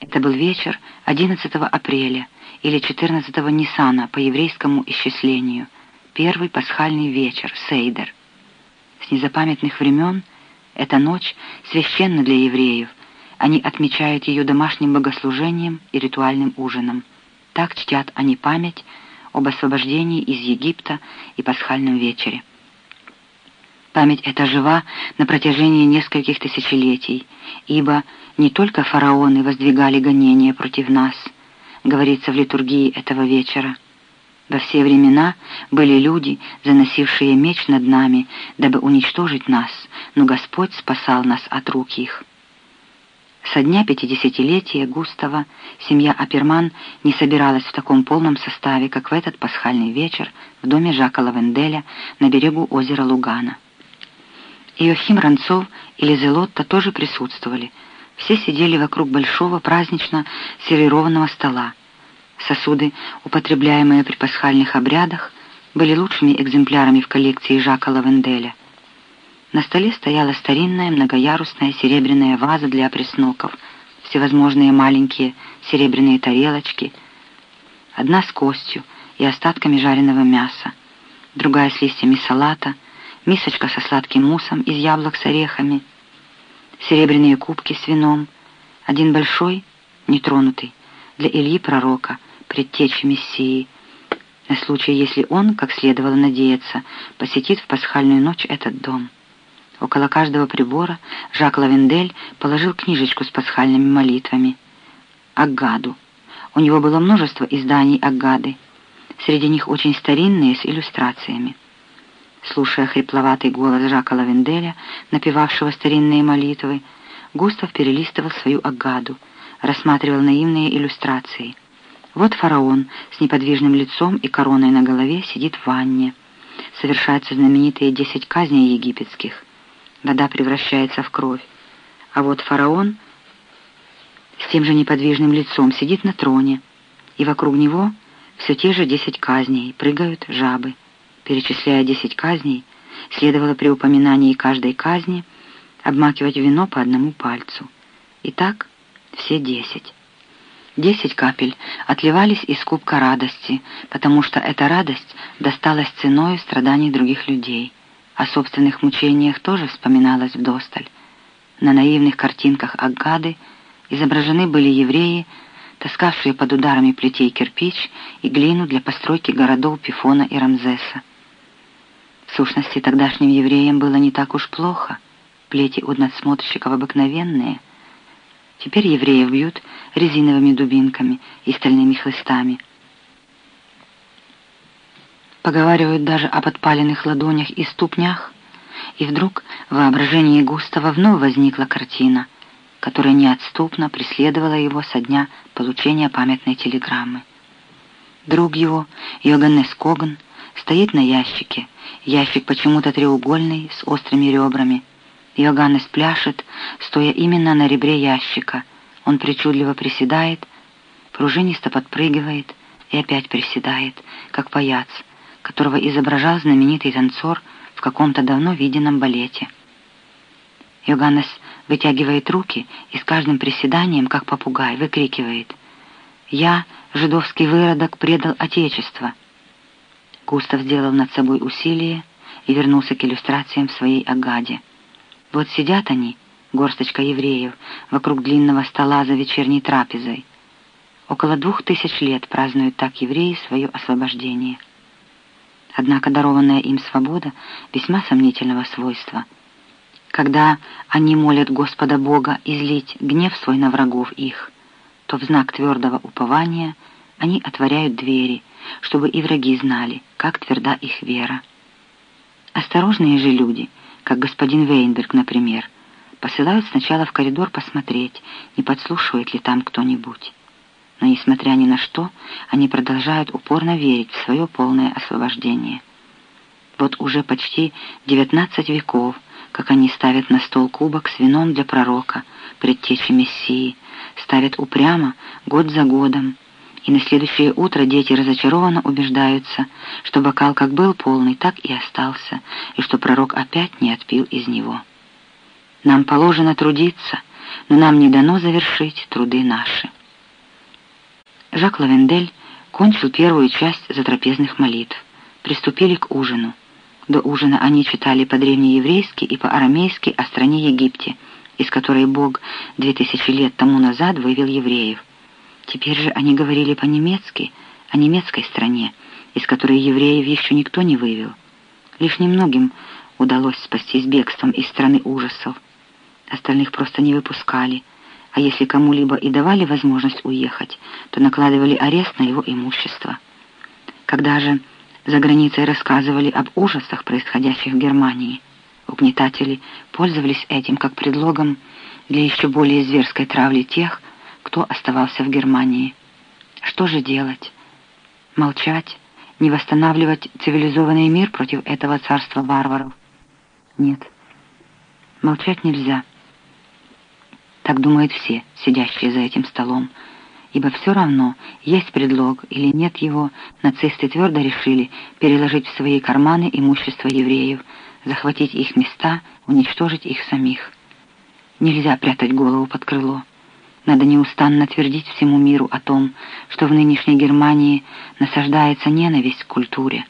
Это был вечер 11 апреля или 14 Ниссана по еврейскому исчислению, первый пасхальный вечер, Сейдер. С незапамятных времен эта ночь священна для евреев, они отмечают ее домашним богослужением и ритуальным ужином. Так чтят они память об освобождении из Египта и пасхальном вечере. Память эта жива на протяжении нескольких тысячелетий, ибо не только фараоны воздвигали гонения против нас, говорится в литургии этого вечера. Во все времена были люди, заносившие меч над нами, дабы уничтожить нас, но Господь спасал нас от рук их. Со дня пятидесятилетия Густава семья Аперман не собиралась в таком полном составе, как в этот пасхальный вечер в доме Жака Лавенделя на берегу озера Лугана. Иохим Ранцов и Лизелотта тоже присутствовали. Все сидели вокруг большого празднично сервированного стола. Сосуды, употребляемые при пасхальных обрядах, были лучшими экземплярами в коллекции Жака Лавенделя. На столе стояла старинная многоярусная серебряная ваза для пресноков, всевозможные маленькие серебряные тарелочки, одна с костью и остатками жареного мяса, другая с листьями салата — мисочка со сладким муссом из яблок с орехами, серебряные кубки с вином, один большой, нетронутый, для Ильи Пророка, предтечи Мессии, на случай, если он, как следовало надеяться, посетит в пасхальную ночь этот дом. Около каждого прибора Жак Лавендель положил книжечку с пасхальными молитвами. Аггаду. У него было множество изданий Аггады. Среди них очень старинные с иллюстрациями. Слушая хрипловатый голос Жака Лавенделя, напевавшего старинные молитвы, Густав перелистывал свою Аггаду, рассматривал наивные иллюстрации. Вот фараон с неподвижным лицом и короной на голове сидит в ванне. Совершаются знаменитые десять казней египетских. Вода превращается в кровь. А вот фараон с тем же неподвижным лицом сидит на троне, и вокруг него все те же десять казней, прыгают жабы. Перечисляя десять казней, следовало при упоминании каждой казни обмакивать вино по одному пальцу. Итак, все десять. Десять капель отливались из кубка радости, потому что эта радость досталась ценой страданий других людей. О собственных мучениях тоже вспоминалось вдосталь. На наивных картинках Аггады изображены были евреи, таскавшие под ударами плетей кирпич и глину для постройки городов Пифона и Рамзеса. В сущности, тогдашним евреям было не так уж плохо. Плети у надсмотрщиков обыкновенные. Теперь евреев бьют резиновыми дубинками и стальными хлыстами. Поговаривают даже о подпаленных ладонях и ступнях. И вдруг в воображении Густава вновь возникла картина, которая неотступно преследовала его со дня получения памятной телеграммы. Друг его, Йоганнес Коган, стоит на ящике. Ящик почему-то треугольный, с острыми ребрами. Йоганнес пляшет, стоя именно на ребре ящика. Он причудливо приседает, пружинисто подпрыгивает и опять приседает, как паяц, которого изображал знаменитый танцор в каком-то давно виденном балете. Йоганнес вытягивает руки и с каждым приседанием, как попугай, выкрикивает «Я, жидовский выродок, предал Отечество!» Густав сделал над собой усилие и вернулся к иллюстрациям в своей Агаде. Вот сидят они, горсточка евреев, вокруг длинного стола за вечерней трапезой. Около двух тысяч лет празднуют так евреи свое освобождение. Однако дарованная им свобода весьма сомнительного свойства. Когда они молят Господа Бога излить гнев свой на врагов их, то в знак твердого упования они отворяют двери, чтобы и враги знали, как тверда их вера. Осторожные же люди, как господин Вейнберг, например, посылают сначала в коридор посмотреть, не подслушивает ли там кто-нибудь. Но, несмотря ни на что, они продолжают упорно верить в свое полное освобождение. Вот уже почти 19 веков, как они ставят на стол кубок с вином для пророка, предтечи Мессии, ставят упрямо, год за годом, и на следующее утро дети разочарованно убеждаются, что бокал как был полный, так и остался, и что пророк опять не отпил из него. Нам положено трудиться, но нам не дано завершить труды наши. Жак Лавендель кончил первую часть затрапезных молитв. Приступили к ужину. До ужина они читали по-древнееврейски и по-арамейски о стране Египте, из которой Бог две тысячи лет тому назад вывел евреев. Теперь же они говорили по-немецки о немецкой стране, из которой евреев еще никто не вывел. Лишь немногим удалось спастись бегством из страны ужасов. Остальных просто не выпускали, а если кому-либо и давали возможность уехать, то накладывали арест на его имущество. Когда же за границей рассказывали об ужасах, происходящих в Германии, угнетатели пользовались этим как предлогом для еще более зверской травли тех, кто оставался в Германии. Что же делать? Молчать? Не восстанавливать цивилизованный мир против этого царства варваров? Нет, молчать нельзя. Так думают все, сидящие за этим столом, ибо все равно, есть предлог или нет его, нацисты твердо решили переложить в свои карманы имущество евреев, захватить их места, уничтожить их самих. Нельзя прятать голову под крыло. Надо неустанно твердить всему миру о том, что в нынешней Германии насаждается ненависть к культуре,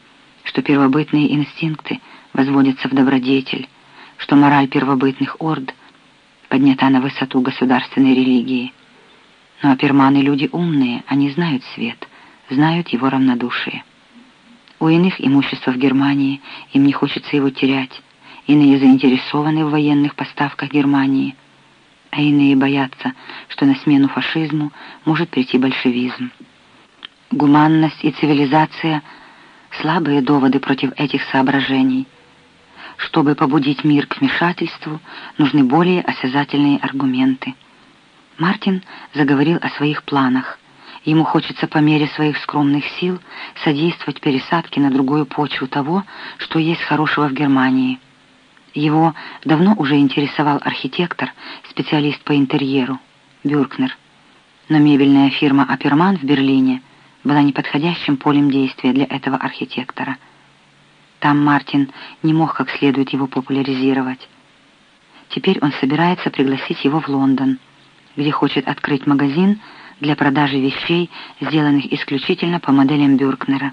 что первобытные инстинкты возводятся в добродетель, что мораль первобытных орд поднята на высоту государственной религии. Но аперманы люди умные, они знают свет, знают его равнодушие. У иных имущество в Германии, им не хочется его терять, иные заинтересованы в военных поставках Германии – а иные боятся, что на смену фашизму может прийти большевизм. Гуманность и цивилизация — слабые доводы против этих соображений. Чтобы побудить мир к вмешательству, нужны более осязательные аргументы. Мартин заговорил о своих планах. Ему хочется по мере своих скромных сил содействовать пересадке на другую почву того, что есть хорошего в Германии — его давно уже интересовал архитектор, специалист по интерьеру, Бюркнер. Но мебельная фирма «Аперман» в Берлине была неподходящим полем действия для этого архитектора. Там Мартин не мог как следует его популяризировать. Теперь он собирается пригласить его в Лондон, где хочет открыть магазин для продажи вещей, сделанных исключительно по моделям Бюркнера.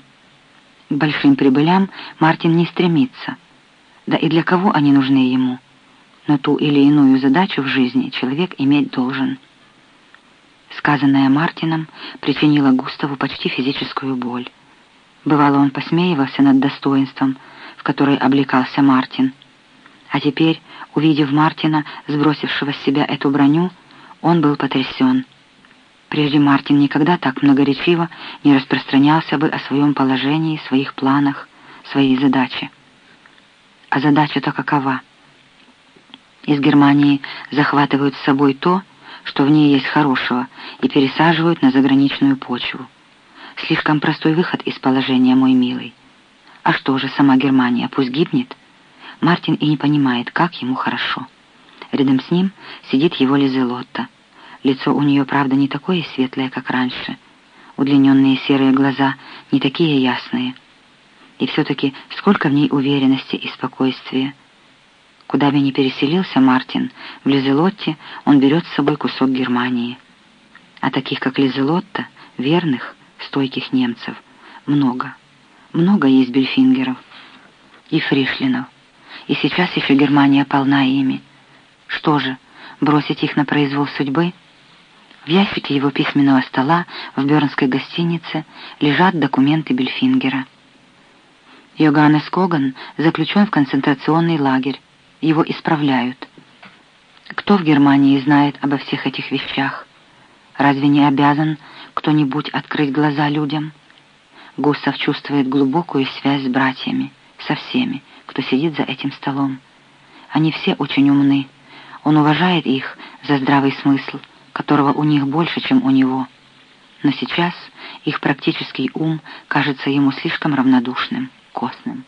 К большим прибылям Мартин не стремится – да и для кого они нужны ему? Но ту или иную задачу в жизни человек иметь должен. Сказанное Мартином причинило Густаву почти физическую боль. Бывало, он посмеивался над достоинством, в которое облекался Мартин. А теперь, увидев Мартина, сбросившего с себя эту броню, он был потрясен. Прежде Мартин никогда так многоречиво не распространялся бы о своем положении, своих планах, своей задаче. А задача-то какова? Из Германии захватывают с собой то, что в ней есть хорошего, и пересаживают на заграничную почву. Слишком простой выход из положения, мой милый. А что же, сама Германия пусть гибнет? Мартин и не понимает, как ему хорошо. Рядом с ним сидит его Лизелотта. Лицо у нее, правда, не такое светлое, как раньше. Удлиненные серые глаза не такие ясные — и все-таки сколько в ней уверенности и спокойствия. Куда бы ни переселился Мартин, в Лизелотте он берет с собой кусок Германии. А таких, как Лизелотта, верных, стойких немцев, много. Много есть бельфингеров и фришлинов. И сейчас еще Германия полна ими. Что же, бросить их на произвол судьбы? В ящике его письменного стола в Бернской гостинице лежат документы Бельфингера. Йоганнес Коган заключен в концентрационный лагерь. Его исправляют. Кто в Германии знает обо всех этих вещах? Разве не обязан кто-нибудь открыть глаза людям? Густав чувствует глубокую связь с братьями, со всеми, кто сидит за этим столом. Они все очень умны. Он уважает их за здравый смысл, которого у них больше, чем у него. Но сейчас их практический ум кажется ему слишком равнодушным костным.